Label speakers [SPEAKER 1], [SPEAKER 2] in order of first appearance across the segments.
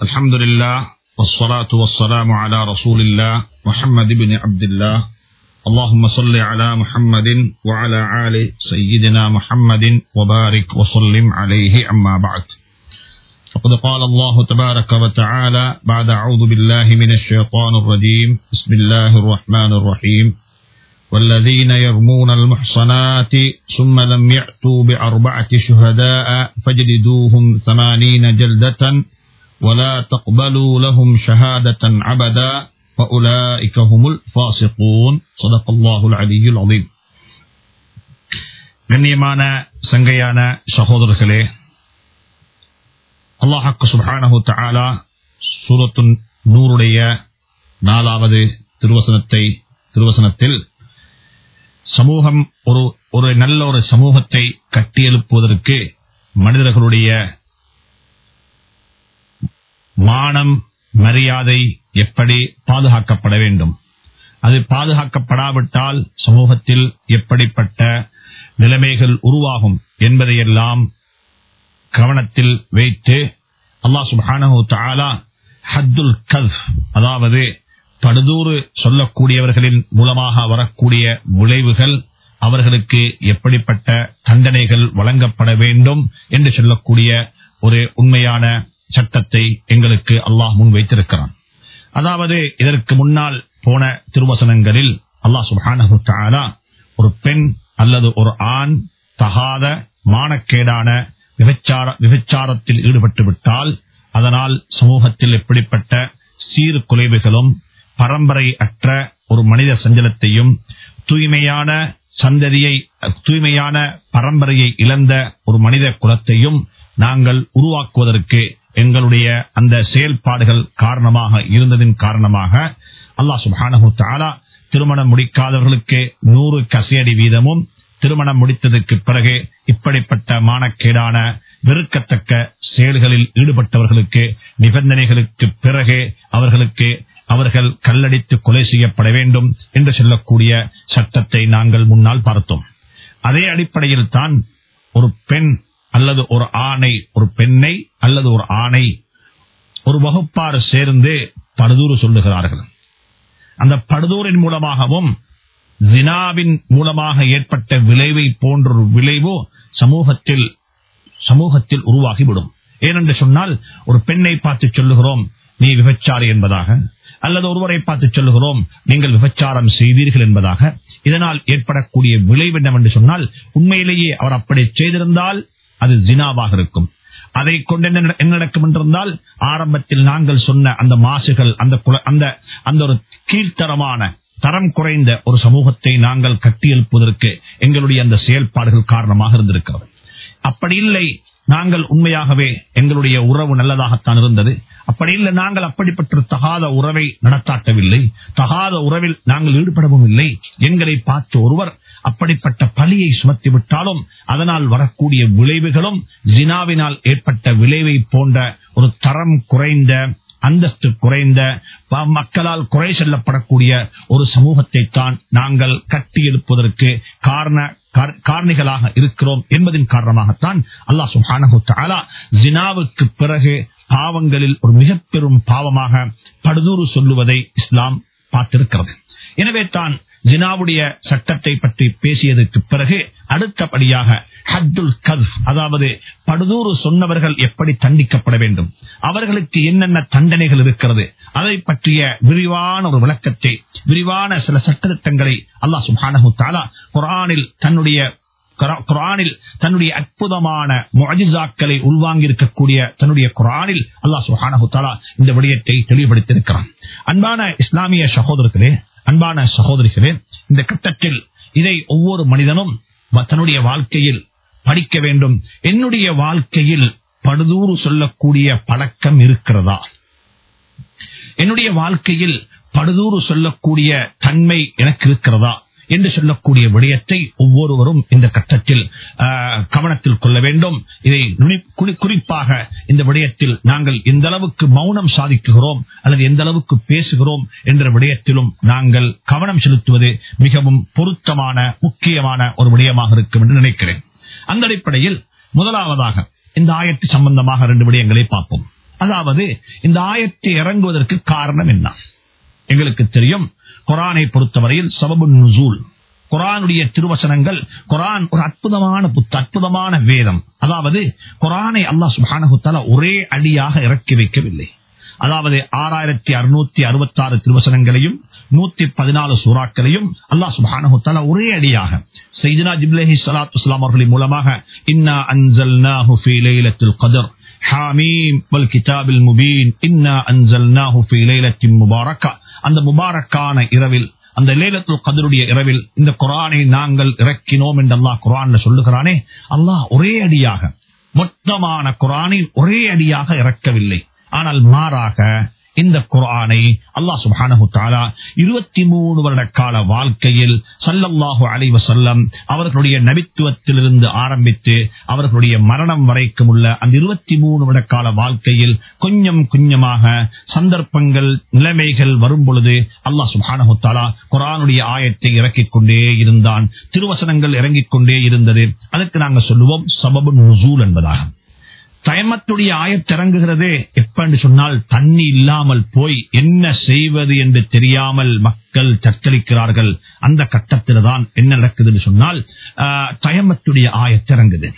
[SPEAKER 1] الحمد لله والصلاة والسلام على رسول الله محمد بن عبد الله. اللهم صل على محمد وعلى آل سيدنا محمد وبارك وسلم عليه أما بعد. فقد قال الله تبارك وتعالى بعد أعوذ بالله من الشيطان الرجيم. بسم الله الرحمن الرحيم. والذين يرمون المحصنات ثم لم يأتوا بأربعة شهداء فاجلدوهم ثمانين جلدة ولا تقبلوا لهم شهادة عبدا فأولئك هم الفاسقون صدق الله العلي العظيم கண்ணியமான சங்கையான சகோதரர்களே அல்லாஹக்கு சுபானஹு தஆலா சூரத்து நூறுடைய நாலாவது திருவசனத்தை திருவசனத்தில் சமூகம் ஒரு ஒரு நல்ல ஒரு சமூகத்தை கட்டியெழுப்புவதற்கு மனிதர்களுடைய மானம் மரியாதை எப்படி பாதுகாக்கப்பட வேண்டும்? அது பாதுகாக்கப்படாவிட்டால் சமூகத்தில் எப்படிப்பட்ட நிலைமைகள் உருவாகும் என்பதையெல்லாம் கவனத்தில் வைத்து அல்லா சுபானு தாலா ஹத்துல் கல்ஃப் அதாவது படுதூறு சொல்லக்கூடியவர்களின் மூலமாக வரக்கூடிய விளைவுகள் அவர்களுக்கு எப்படிப்பட்ட தண்டனைகள் வழங்கப்பட வேண்டும் என்று சொல்லக்கூடிய ஒரு உண்மையான சட்டத்தை எங்களுக்கு அல்லாஹ் முன் வைத்திருக்கிறான். அதாவது இதற்கு முன்னால் போன திருவசனங்களில் அல்லாஹ் சுபானு ஒரு பெண் அல்லது ஒரு ஆண் தகாத மானக்கேடான விபச்சார விபச்சாரத்தில் ஈடுபட்டு விட்டால் அதனால் சமூகத்தில் எப்படிப்பட்ட சீர்குலைவுகளும் பரம்பரை அற்ற ஒரு மனித சஞ்சலத்தையும் தூய்மையான சந்ததியை தூய்மையான பரம்பரையை இழந்த ஒரு மனித குலத்தையும் நாங்கள் உருவாக்குவதற்கு எங்களுடைய அந்த செயல்பாடுகள் காரணமாக இருந்ததின் காரணமாக அல்லாஹ் சுபானு தாலா திருமணம் முடிக்காதவர்களுக்கு நூறு கசையடி வீதமும் திருமணம் முடித்ததற்கு பிறகு இப்படிப்பட்ட மானக்கேடான வெறுக்கத்தக்க செயல்களில் ஈடுபட்டவர்களுக்கு நிபந்தனைகளுக்கு பிறகு அவர்களுக்கு அவர்கள் கல்லடித்து கொலை செய்யப்பட வேண்டும் என்று சொல்லக்கூடிய சட்டத்தை நாங்கள் முன்னால் பார்த்தோம். அதே அடிப்படையில் தான் ஒரு பெண் அல்லது ஒரு ஆணை ஒரு பெண்ணை அல்லது ஒரு ஆணை ஒரு வகுப்பாறு சேர்ந்து படுதூறு சொல்லுகிறார்கள். அந்த படுதூரின் மூலமாகவும் ஜினாவின் மூலமாக ஏற்பட்ட விளைவை போன்ற ஒரு விளைவோ சமூகத்தில் சமூகத்தில் உருவாகிவிடும். ஏனென்று சொன்னால் ஒரு பெண்ணை பார்த்து சொல்லுகிறோம் நீ விபச்சாரி என்பதாக. அல்லது ஒருவரை பார்த்து சொல்லுகிறோம் நீங்கள் விபச்சாரம் செய்தீர்கள் என்பதாக. இதனால் ஏற்படக்கூடிய விளைவு என்னவென்று சொன்னால் உண்மையிலேயே அவர் அப்படி செய்திருந்தால் அது ஜினாவாக இருக்கும். அதை கொண்டு என்ன நடக்கும் என்றிருந்தால் ஆரம்பத்தில் நாங்கள் சொன்ன அந்த மாசுகள் அந்த அந்த அந்த ஒரு கீழ்த்தரமான தரம் குறைந்த ஒரு சமூகத்தை நாங்கள் கட்டியெழுப்புவதற்கு எங்களுடைய அந்த செயல்பாடுகள் காரணமாக இருந்திருக்கிறது. அப்படி இல்லை நாங்கள் உண்மையாகவே எங்களுடைய உறவு நல்லதாகத்தான் இருந்தது. அப்படி இல்லை நாங்கள் அப்படிப்பட்ட தகாத உறவை நடத்தாட்டவில்லை. தகாத உறவில் நாங்கள் ஈடுபடவும் இல்லை. எங்களை பார்த்து ஒருவர் அப்படிப்பட்ட பலியை சுமத்தி விட்டாலும் அதனால் வரக்கூடிய விளைவுகளும் ஜினாவினால் ஏற்பட்ட விளைவை போன்ற ஒரு தரம் குறைந்த அந்தஸ்து குறைந்த மக்களால் குறை செல்லப்படக்கூடிய ஒரு சமூகத்தை தான் நாங்கள் கட்டியெழுப்பதற்கு காரண காரணிகளாக இருக்கிறோம் என்பதன் காரணமாகத்தான் அல்லா சுஹானு தாலா ஜினாவுக்கு பிறகு பாவங்களில் ஒரு மிக பெரும் பாவமாக படுதூறு சொல்லுவதை இஸ்லாம் பார்த்திருக்கிறது. எனவே தான் ஜினாவுடைய சட்டத்தை பற்றி பேசியதற்கு பிறகு அடுத்தபடியாக ஹத்துல் கல்ஃப் அதாவது படுதூறு சொன்னவர்கள் எப்படி தண்டிக்கப்பட வேண்டும்? அவர்களுக்கு என்னென்ன தண்டனைகள் இருக்கிறது? அதை பற்றிய விரிவான ஒரு விளக்கத்தை விரிவான சில சட்டத்திட்டங்களை அல்லாஹ் சுபானு தாலா குரானில் தன்னுடைய குரானில் தன்னுடைய அற்புதமான மொஜிசாக்களை உள்வாங்கியிருக்கக்கூடிய தன்னுடைய குரானில் அல்லாஹ் சுஹானு தாலா இந்த விடயத்தை தெளிவுபடுத்தியிருக்கிறான். அன்பான இஸ்லாமிய சகோதரர்களே அன்பான சகோதரிகளே இந்த கட்டத்தில் இதை ஒவ்வொரு மனிதனும் தன்னுடைய வாழ்க்கையில் படிக்க வேண்டும். என்னுடைய வாழ்க்கையில் படுதூறு சொல்லக்கூடிய பழக்கம் இருக்கிறதா? என்னுடைய வாழ்க்கையில் படுதூறு சொல்லக்கூடிய தன்மை எனக்கு இருக்கிறதா? என்று சொல்லக்கூடிய விடயத்தை ஒவ்வொருவரும் இந்த கட்டத்தில் கவனத்தில் கொள்ள வேண்டும். இதை குறிப்பாக இந்த விடயத்தில் நாங்கள் எந்த அளவுக்கு மௌனம் சாதிக்குகிறோம் அல்லது எந்த அளவுக்கு பேசுகிறோம் என்ற விடயத்திலும் நாங்கள் கவனம் செலுத்துவது மிகவும் பொருத்தமான முக்கியமான ஒரு விடயமாக இருக்கும் என்று நினைக்கிறேன். அந்த அடிப்படையில் முதலாவதாக இந்த ஆயத்து சம்பந்தமாக ரெண்டு விடயங்களை பார்ப்போம். அதாவது இந்த ஆயத்தை இறங்குவதற்கு காரணம் என்ன? எங்களுக்கு தெரியும். குரானை பொறுத்தவரையில் சபபு நுசூல். குரானுடைய திருவசனங்கள் குரான் ஒரு அற்புதமான புத்த அற்புதமான வேதம். அதாவது குரானை அல்லாஹ் சுபானகுத்தால ஒரே அடியாக இறக்கி வைக்கவில்லை. அதாவது ஆறாயிரத்தி அறுநூத்தி அறுபத்தி ஆறு திருவசனங்களையும் நூத்தி பதினாலு சூறாக்களையும் அல்லாஹ் சுபானகுத்தால ஒரே அடியாக. சைதினா ஜிப்லேஹி சலாத்து இஸ்லாம் அவர்களின் மூலமாக இன்னா அன்சல்னாஹு கதர் ஹாமீம் வல் கிதாபில் முபீன் இன்னா அன்சல்னாஹு லைலத்தின் முபாரக்கா அந்த முபாரக்கான இரவில் அந்த லேலத்துல் கதருடைய இரவில் இந்த குரானை நாங்கள் இறக்கினோம் என்று அல்லாஹ் குரான்ல சொல்லுகிறானே அல்லாஹ் ஒரே அடியாக மொத்தமான குரானை ஒரே அடியாக இறக்கவில்லை. ஆனால் மாறாக இந்த குரானை அல்லாஹ் சுபானு தாலா இருபத்தி மூணு வருட கால வாழ்க்கையில் சல்லல்லாஹு அலைவ செல்லம் அவர்களுடைய நபித்துவத்திலிருந்து ஆரம்பித்து அவர்களுடைய மரணம் வரைக்கும் உள்ள அந்த இருபத்தி மூணு வருட கால வாழ்க்கையில் கொஞ்சம் கொஞ்சமாக சந்தர்ப்பங்கள் நிலைமைகள் வரும் பொழுது அல்லாஹ் சுபானு தாலா குரானுடைய ஆயத்தை இறக்கிக் கொண்டே இருந்தான். திருவசனங்கள் இறங்கிக் கொண்டே இருந்தது. அதற்கு நாங்கள் சொல்லுவோம் சபபு நுசூல் என்பதாக. தயமத்துடைய ஆயத்திறங்குகிறது எப்பன்னு சொன்னால் தண்ணி இல்லாமல் போய் என்ன செய்வது என்று தெரியாமல் மக்கள் தத்தளிக்கிறார்கள் அந்த கட்டத்தில் தான் என்ன நடக்குதுன்னு சொன்னால் தயமத்துடைய ஆயத்திறங்குது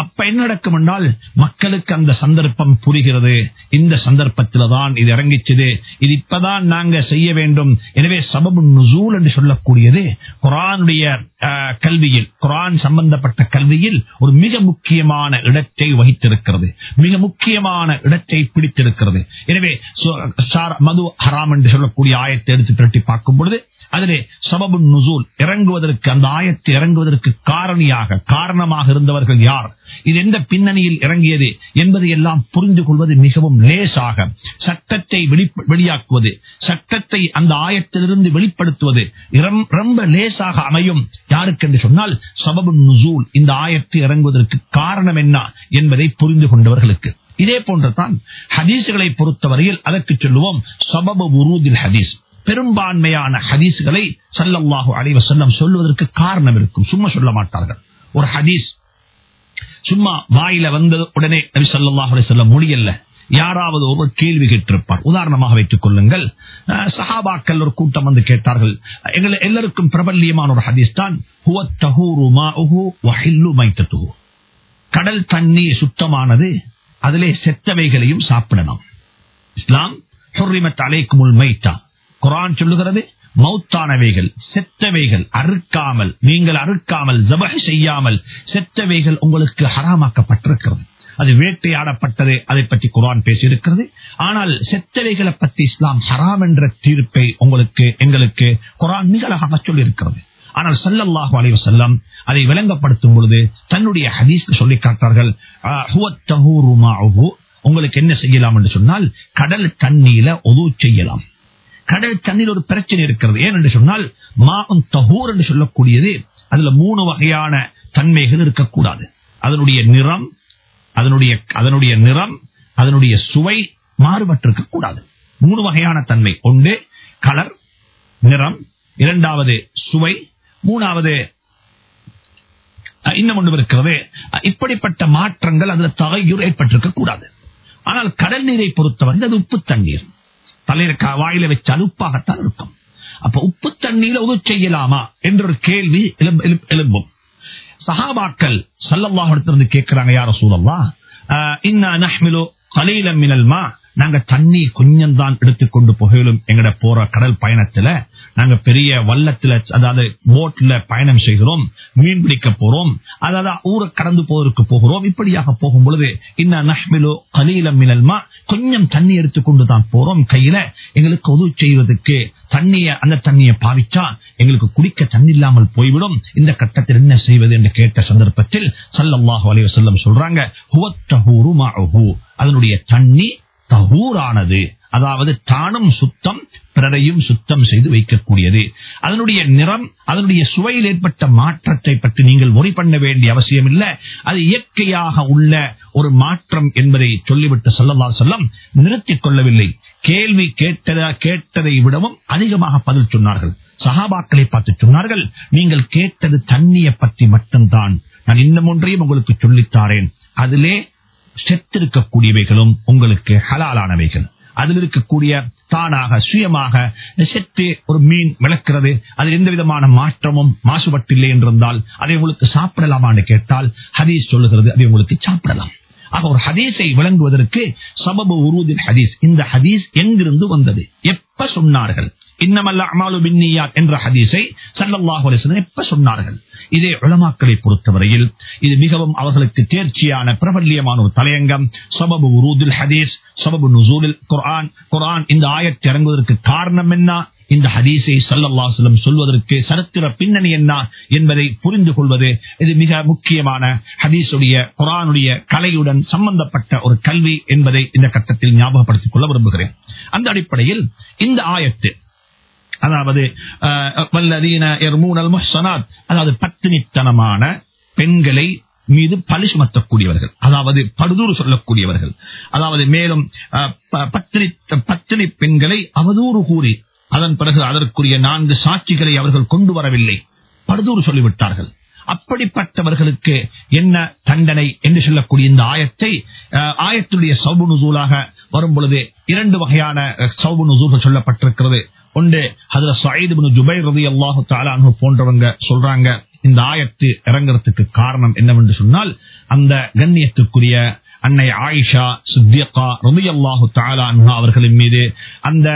[SPEAKER 1] அப்ப என்ன நடக்கும் என்றால் மக்களுக்கு அந்த சந்தர்ப்பம் புரிகிறது. இந்த சந்தர்ப்பத்தில் தான் இது இறங்கிச்சது. இது இப்பதான் நாங்க செய்ய வேண்டும். எனவே சபபு நுசூல் என்று சொல்லக்கூடியது குரானுடைய கல்வியில் குரான் சம்பந்தப்பட்ட கல்வியில் ஒரு மிக முக்கியமான இடத்தை வகித்திருக்கிறது. மிக முக்கியமான இடத்தை பிடித்திருக்கிறது. எனவே மது ஹராம் என்று சொல்லக்கூடிய ஆயத்தை எடுத்து திரட்டி பார்க்கும் பொழுது அதிலே சபபு நுசூல் இறங்குவதற்கு அந்த ஆயத்தை இறங்குவதற்கு காரணியாக காரணமாக இருந்தவர்கள் யார்? இது எந்த பின்னணியில் இறங்கியது என்பதை எல்லாம் புரிந்து கொள்வது மிகவும் லேசாக சட்டத்தை வெளியாக்குவது சட்டத்தை அந்த ஆயத்திலிருந்து வெளிப்படுத்துவது ரொம்ப லேசாக அமையும். யாருக்கு என்று சொன்னால் சபபு நுசூல் இந்த ஆயத்தை இறங்குவதற்கு காரணம் என்ன என்பதை புரிந்து கொண்டவர்களுக்கு. இதே போன்றதான் ஹதீசுகளை பொறுத்தவரையில் அதற்கு சொல்லுவோம் சபபு உருதில் ஹதீஸ். பெரும்பான்மையான ஹதீஸ்களை சல்லல்லாஹு அலைவ செல்லம் சொல்லுவதற்கு காரணம் இருக்கும். சும்மா சொல்ல மாட்டார்கள். ஒரு ஹதீஸ் சும்மா வாயில வந்த உடனே நபி சல்லாஹ் அலி சொல்ல முடியல யாராவது ஒரு கேள்வி கேட்டிருப்பார். உதாரணமாக வைத்துக் கொள்ளுங்கள். சஹாபாக்கள் ஒரு கூட்டம் வந்து கேட்டார்கள். எங்களை எல்லாருக்கும் பிரபல்யமான ஒரு ஹதீஸ் தான் கடல் தண்ணி சுத்தமானது அதிலே செத்தவைகளையும் சாப்பிடலாம். இஸ்லாம் அலைக்குமுல் மைத்தான் குரான் சொல்லுகிறது மௌத்தானவைகள் செத்தவைகள் அறுக்காமல் நீங்கள் அறுக்காமல் ஜபகை செய்யாமல் செத்தவைகள் உங்களுக்கு ஹராமாக்கப்பட்டிருக்கிறது. அது வேட்டையாடப்பட்டது அதை பற்றி குரான் பேசியிருக்கிறது. ஆனால் செத்தவைகளை பற்றி இஸ்லாம் ஹராம் என்ற தீர்ப்பை உங்களுக்கு எங்களுக்கு குரான் நிகழாக சொல்லியிருக்கிறது. ஆனால் சல்லல்லாஹு அலைவ செல்லம் அதை விளங்கப்படுத்தும் பொழுது தன்னுடைய ஹதீஸ்க்கு சொல்லி காட்டார்கள் உங்களுக்கு என்ன செய்யலாம் என்று சொன்னால் கடல் தண்ணீர ஒது செய்யலாம். கடல் தண்ணீர் ஒரு பிரச்சனை இருக்கிறது. ஏன் என்று சொன்னால் மாவும் தகூர் என்று சொல்லக்கூடியது அதுல மூணு வகையான தன்மைகள் இருக்கக்கூடாது. அதனுடைய நிறம் அதனுடைய அதனுடைய நிறம் அதனுடைய சுவை மாறுபட்டிருக்க கூடாது மூணு வகையான தன்மை. ஒன்று கலர் நிறம் இரண்டாவது சுவை மூணாவது இன்னும் ஒன்று இருக்கிறது. இப்படிப்பட்ட மாற்றங்கள் அதுல தகையூர் ஏற்பட்டிருக்க கூடாது ஆனால் கடல் நீரை பொறுத்தவரை அது உப்பு தண்ணீர். தலையில வாயில வச்ச அலுப்பாகத்தான் இருக்கும். அப்ப உப்பு தண்ணீர உதவு செய்யலாமா என்ற ஒரு கேள்வி எழும்பும். சஹாபாக்கள் சல்லல்லாஹிடத்திலிருந்து கேட்கிறாங்க யார சூழல்லா இன்னா நஹ்மிலு தலையில மினல்மா நாங்க தண்ணி கொஞ்சம் தான் எடுத்துக்கொண்டு புகையிலும் எங்கட போற கடல் பயணத்துல நாங்க பெரிய வல்லத்துல அதாவது போட்ல பயணம் செய்கிறோம் மீன் பிடிக்க போறோம் அதாவது ஊரை கடந்து போவதற்கு போகிறோம். இப்படியாக போகும் பொழுது இன்னும் நஷ்மிலோ கலீலம் மினல்மா கொஞ்சம் தண்ணி எடுத்துக்கொண்டு தான் போறோம் கையில. எங்களுக்கு உதவி செய்வதற்கு தண்ணிய அந்த தண்ணியை பாவிச்சா எங்களுக்கு குடிக்க தண்ணி இல்லாமல் போய்விடும். இந்த கட்டத்தில் என்ன செய்வது என்று கேட்ட சந்தர்ப்பத்தில் சல்லல்லாஹு அலைய செல்லம் சொல்றாங்க அதனுடைய தண்ணி தகூரானது அதாவது தானும் சுத்தம் பிறரையும் சுத்தம் செய்து வைக்கக்கூடியது. அதனுடைய நிறம் அதனுடைய சுவையில் ஏற்பட்ட மாற்றத்தை பற்றி நீங்கள் முறை பண்ண வேண்டிய அவசியம் இல்லை அது இயற்கையாக உள்ள ஒரு மாற்றம் என்பதை சொல்லிவிட்டு சொல்லலா சொல்லம் நிறுத்திக் கொள்ளவில்லை. கேள்வி கேட்டதா கேட்டதை விடவும் அதிகமாக பதில் சொன்னார்கள். சகாபாக்களை பார்த்து சொன்னார்கள் நீங்கள் கேட்டது தண்ணியை பற்றி மட்டும்தான். நான் இன்னும் ஒன்றையும் உங்களுக்கு சொல்லித்தாரேன் அதிலே செத்திருக்கக்கூடியவைகளும் உங்களுக்கு ஹலாலானவைகள். அதில் இருக்கக்கூடிய தானாக சுயமாக செத்து ஒரு மீன் விளக்கிறது. அதில் எந்த விதமான மாற்றமும் மாசுபட்டில்லை என்றிருந்தால் அதை உங்களுக்கு சாப்பிடலாமான்னு கேட்டால் ஹதீஸ் சொல்லுகிறது அதை உங்களுக்கு சாப்பிடலாம். ஆக ஒரு ஹதீஸை விளங்குவதற்கு சபபு உருதின் ஹதீஸ். இந்த ஹதீஸ் எங்கிருந்து வந்தது? எப்ப சொன்னார்கள்? இன்னமல்ல அமாலு பின்னியாத் என்ற ஹதீஸை சல்லல்லாஹு எப்ப சொன்னார்கள்? இதே உளமாக்களை பொறுத்தவரையில் இது மிகவும் அவர்களுக்கு தேர்ச்சியான பிரபல்யமான ஒரு தலையங்கம். சபபு உருதில் ஹதீஸ் சபபு நுசூலில் குரான் குரான் இந்த ஆயத்தை இறங்குவதற்கு காரணம் என்ன? இந்த ஹதீஸை சல்லல்லாஹுலம் சொல்வதற்கு சரித்திர பின்னணி என்ன என்பதை புரிந்து கொள்வது இது மிக முக்கியமான ஹதீஸுடைய குரானுடைய கலையுடன் சம்பந்தப்பட்ட ஒரு கல்வி என்பதை இந்த கட்டத்தில் ஞாபகப்படுத்திக் கொள்ள விரும்புகிறேன். அந்த அடிப்படையில் இந்த ஆயத்து அதாவது அதாவது பத்தினித்தனமான பெண்களை மீது பழி சுமத்தக்கூடியவர்கள் அதாவது படுதூறு சொல்லக்கூடியவர்கள் அதாவது மேலும் அஹ், ப- பத்தினி பத்தினி பெண்களை அவதூறு கூறி அதன் பிறகு அதற்குரிய நான்கு சாட்சிகளை அவர்கள் கொண்டு வரவில்லை. படுதூறு சொல்லிவிட்டார்கள். அப்படிப்பட்டவர்களுக்கு என்ன தண்டனை என்று சொல்லக்கூடிய இந்த ஆயத்தை அஹ், ஆயத்துடைய சௌபு நுசூலாக வரும் பொழுது இரண்டு வகையான அஹ், சௌபு நுசூல்கள் சொல்லப்பட்டிருக்கிறது. ஒன்று அதுல சயீது ஜுபை ரதி அல்லாஹு தாலானு போன்றவங்க சொல்றாங்க இந்த ஆயத்து இறங்குறதுக்கு காரணம் என்னவென்று சொன்னால் அந்த கண்ணியத்துக்குரிய அன்னை ஆயிஷா சித்தியக்கா ரதி அல்லாஹு தாலான்ஹா அவர்களின் மீது அந்த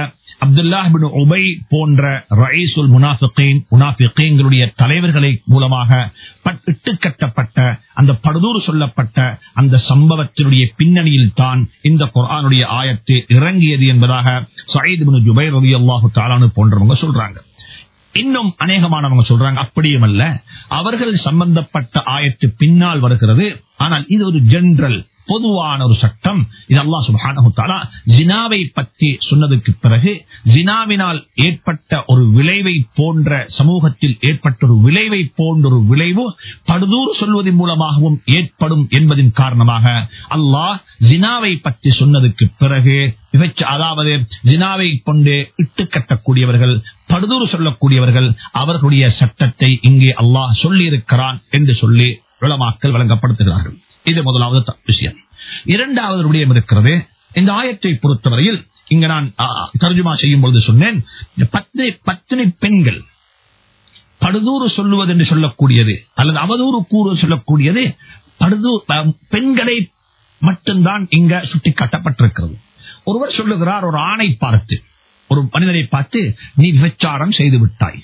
[SPEAKER 1] அப்துல்லாஹிபின் உபை போன்ற ரயீசுல் முனாஃபிகீன் முனாஃபிகீன்களுடைய தலைவர்களை மூலமாக இட்டுக்கட்டப்பட்ட அந்த படுதூறு சொல்லப்பட்ட அந்த சம்பவத்தினுடைய பின்னணியில் தான் இந்த குரானுடைய ஆயத்து இறங்கியது என்பதாக சயீத் பின் ஜுபை ரவி அல்லாஹு தாலானு போன்றவங்க சொல்றாங்க. இன்னும் அநேகமானவங்க சொல்றாங்க. அப்படியும் அல்ல. அவர்கள் சம்பந்தப்பட்ட ஆயத்து பின்னால் வருகிறது. ஆனால் இது ஒரு ஜென்ரல் பொதுவான ஒரு சட்டம். இது அல்லா சுபானா ஜினாவை பற்றி சொன்னதுக்கு பிறகு ஜினாவினால் ஏற்பட்ட ஒரு விளைவை போன்ற சமூகத்தில் ஏற்பட்ட ஒரு விளைவை போன்ற ஒரு விளைவு படுதூர் சொல்வதன் மூலமாகவும் ஏற்படும் என்பதின் காரணமாக அல்லாஹ் ஜினாவை பற்றி சொன்னதுக்கு பிறகு அதாவது ஜினாவை கொண்டு இட்டு கட்டக்கூடியவர்கள் படுதூறு சொல்லக்கூடியவர்கள் அவர்களுடைய சட்டத்தை இங்கே அல்லாஹ் சொல்லியிருக்கிறான் என்று சொல்லி விளமாக்கல் வழங்கப்படுத்துகிறார்கள். இது முதலாவது விஷயம். இரண்டாவது விடயம் இருக்கிறது. இந்த ஆயத்தை பொறுத்தவரையில் இங்க நான் ஆ, தர்ஜுமா செய்யும் பொழுது சொன்னேன் பத்தினி பத்தினி பெண்கள் படுதூறு சொல்லுவது என்று சொல்லக்கூடியது அல்லது அவதூறு கூறு சொல்லக்கூடியது படுதூ பெண்களை மட்டும்தான் இங்க சுட்டி காட்டப்பட்டிருக்கிறது ஒருவர் சொல்லுகிறார் ஒரு ஆணை பார்த்து ஒரு மனிதனை பார்த்து நீ விபச்சாரம் செய்து விட்டாய்.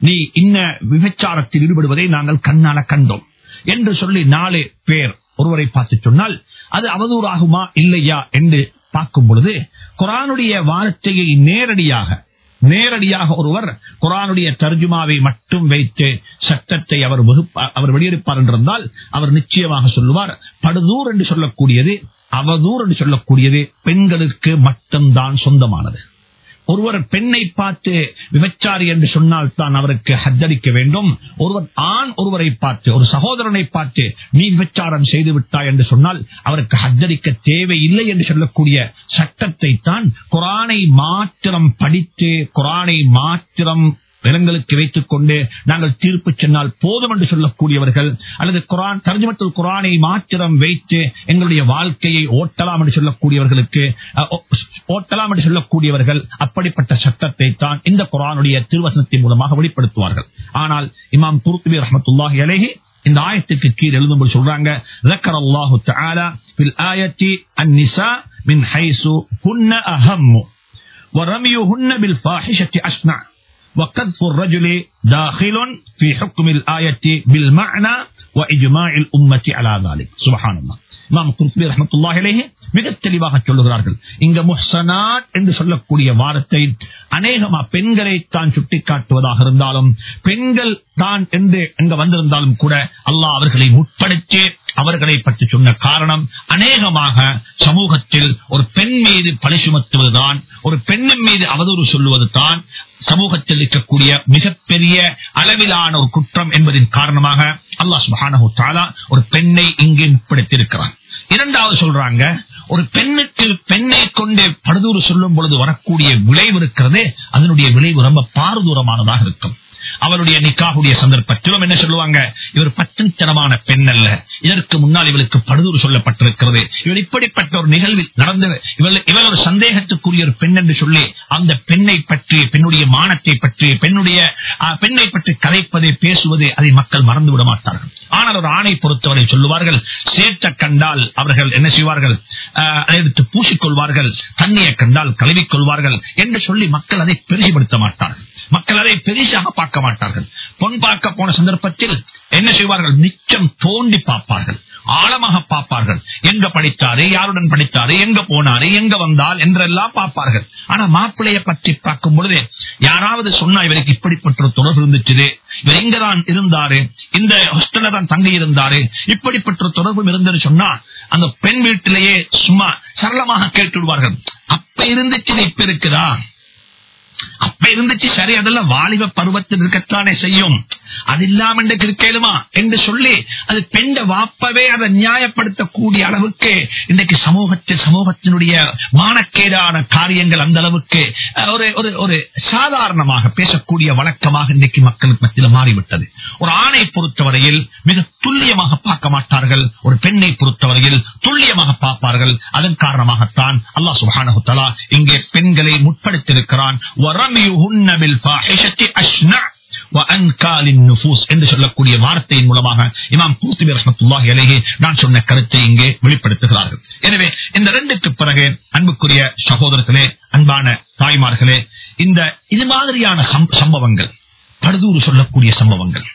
[SPEAKER 1] நீ இன்ன விபச்சாரத்தில் ஈடுபடுவதை நாங்கள் கண்ணால கண்டோம். என்று சொல்லி நாலு பேர் ஒருவரை பார்த்து சொன்னால் அது அவதூறாகுமா இல்லையா என்று பார்க்கும் பொழுது குரானுடைய வார்த்தையை நேரடியாக நேரடியாக ஒருவர் குரானுடைய தர்ஜுமாவை மட்டும் வைத்து சட்டத்தை அவர் அவர் வெளியெடுப்பார் என்றிருந்தால் அவர் நிச்சயமாக சொல்லுவார் படுதூர் என்று சொல்லக்கூடியது அவதூர் என்று சொல்லக்கூடியது பெண்களுக்கு மட்டும்தான் சொந்தமானது. ஒருவர் பெண்ணை பார்த்து விபச்சாரி என்று சொன்னால் தான் அவருக்கு ஹத்தடிக்க வேண்டும். ஒருவர் ஆண் ஒருவரை பார்த்து ஒரு சகோதரனை பார்த்து நீ விபச்சாரம் செய்து விட்டாய் என்று சொன்னால் அவருக்கு ஹத்தடிக்க தேவையில்லை என்று சொல்லக்கூடிய சட்டத்தை தான் குரானை மாத்திரம் படித்து குரானை மாத்திரம் நிலங்களுக்கு வைத்துக் கொண்டு நாங்கள் தீர்ப்பு சொன்னால் போதும் என்று சொல்லக்கூடியவர்கள் அல்லது குரான் தர்ஜமத்துல் குரானை மாத்திரம் வைத்து எங்களுடைய வாழ்க்கையை ஓட்டலாம் என்று சொல்லக்கூடியவர்களுக்கு அஹ், ஓ- ஓட்டலாம் என்று சொல்லக்கூடியவர்கள் அப்படிப்பட்ட சட்டத்தை தான் இந்த குரானுடைய திருவசனத்தின் மூலமாக வெளிப்படுத்துவார்கள் ஆனால் இமாம் குருத்துபி ரஹமத்துல்லாஹி அலைஹி இந்த ஆயத்துக்கு கீழ் எழுதும்போது சொல்றாங்க ذكر الله تعالى في الآية النساء من حيث هن أهم ورميهن بالفاحشة أشنع وقذف الرجل داخل في حكم الآية بالمعنى وإجماع الأمة على ذلك سبحان الله இமாம் குர்பி ரஹமத்துல்லாஹி அலைஹி மிக தெளிவாக சொல்லுகிறார்கள் இங்க முஹ்சனாத் என்று சொல்லக்கூடிய வார்த்தை அநேகமா பெண்களை தான் சுட்டிக்காட்டுவதாக இருந்தாலும் பெண்கள் தான் என்று எங்க வந்திருந்தாலும் கூட அல்லாஹ் அவர்களை முற்படுத்தி அவர்களை பற்றி சொன்ன காரணம் அநேகமாக சமூகத்தில் ஒரு பெண் மீது பழி சுமத்துவதுதான் ஒரு பெண்ணின் மீது அவதூறு சொல்லுவது தான் சமூகத்தில் இருக்கக்கூடிய மிகப்பெரிய அளவிலான ஒரு குற்றம் என்பதின் காரணமாக அல்லாஹ் சுப்ஹானஹு தாலா ஒரு பெண்ணை இங்கே உட்படுத்தியிருக்கிறான் இரண்டாவது சொல்றாங்க ஒரு பெண்ணுக்கு பெண்ணை கொண்டு படுதூறு சொல்லும் பொழுது வரக்கூடிய விளைவு இருக்கிறது அதனுடைய விளைவு ரொம்ப பாரதூரமானதாக இருக்கும். அவருடைய நிக்காகுடைய சந்தர்ப்பத்திலும் என்ன சொல்லுவாங்க? இவர் பத்தனமான பெண் அல்ல. இதற்கு முன்னால் இவளுக்கு படுதூர் சொல்லப்பட்டிருக்கிறது. இவர் இப்படிப்பட்ட ஒரு நிகழ்வில் நடந்த இவள் இவள் ஒரு சந்தேகத்துக்குரிய ஒரு பெண் என்று சொல்லி அந்த பெண்ணை பற்றி பெண்ணுடைய மானத்தை பற்றி பெண்ணுடைய பெண்ணை பற்றி கலைப்பதை பேசுவதை அதை மக்கள் மறந்து விட மாட்டார்கள். ஆனால் ஒரு ஆணை பொறுத்தவரை சொல்லுவார்கள் சேர்த்த கண்டால் அவர்கள் என்ன செய்வார்கள்? அதை எடுத்து பூசிக்கொள்வார்கள் தண்ணியை கண்டால் கழுவிக் கொள்வார்கள் என்று சொல்லி மக்கள் அதை பெருசுபடுத்த மாட்டார்கள். மக்கள் அதை பெரிசாக பார்க்க மாட்டார்கள். பொன் பார்க்க போன சந்தர்ப்பத்தில் என்ன செய்வார்கள்? நிச்சம் தோண்டி பார்ப்பார்கள். ஆழமாக பார்ப்பார்கள். எங்க படித்தாரு? யாருடன் படித்தாரு? எங்க போனாரு? எங்க வந்தால் என்றெல்லாம் பார்ப்பார்கள். ஆனா மாப்பிள்ளைய பற்றி பார்க்கும் பொழுது யாராவது சொன்னா இவருக்கு இப்படிப்பட்ட தொடர்பு இருந்துச்சு இவர் எங்கதான் இருந்தாரு. இந்த ஹாஸ்டல்ல தான் தங்கி இருந்தாரு. இப்படிப்பட்ட தொடர்பும் இருந்தது சொன்னா அந்த பெண் வீட்டிலேயே சும்மா சரளமாக கேட்டு விடுவார்கள். அப்ப இருந்துச்சு இப்ப இருக்குதா? அப்ப இருந்துச்சு சரி அதெல்லாம் வாலிப பருவத்தில் இருக்கத்தானே செய்யும். அது இல்லாம இன்றைக்கு இருக்கேலுமா என்று சொல்லி அது பெண்ட வாப்பவே அதை நியாயப்படுத்தக்கூடிய அளவுக்கு இன்றைக்கு சமூகத்தில் சமூகத்தினுடைய மானக்கேடான காரியங்கள் அந்த அளவுக்கு ஒரு ஒரு ஒரு சாதாரணமாக பேசக்கூடிய வழக்கமாக இன்றைக்கு மக்கள் மத்தியில் மாறிவிட்டது. ஒரு ஆணை பொறுத்தவரையில் மிக துல்லியமாக பார்க்க மாட்டார்கள். ஒரு பெண்ணை பொறுத்தவரையில் துல்லியமாக பார்ப்பார்கள். அதன் காரணமாகத்தான் அல்லா சுப்ஹானஹு தஆலா இங்கே பெண்களை முற்படுத்தியிருக்கிறான். وَرَمْيُهُنَّ بِالْفَاحِشَةِ أَشْنَعُ وَأَنْكَالِ النُّفُوسِ என்று சொல்லக்கூடிய வார்த்தையின் மூலமாக இமாம் குர்துபி ரஹ்மத்துல்லாஹி அலைஹி நான் சொன்ன கருத்தை இங்கே வெளிப்படுத்துகிறார்கள் எனவே இந்த ரெண்டுக்கு பிறகு அன்புக்குரிய சகோதரர்களே அன்பான தாய்மார்களே இந்த இது மாதிரியான சம்ப- சம்பவங்கள் படுதூறு சொல்லக்கூடிய சம்பவங்கள்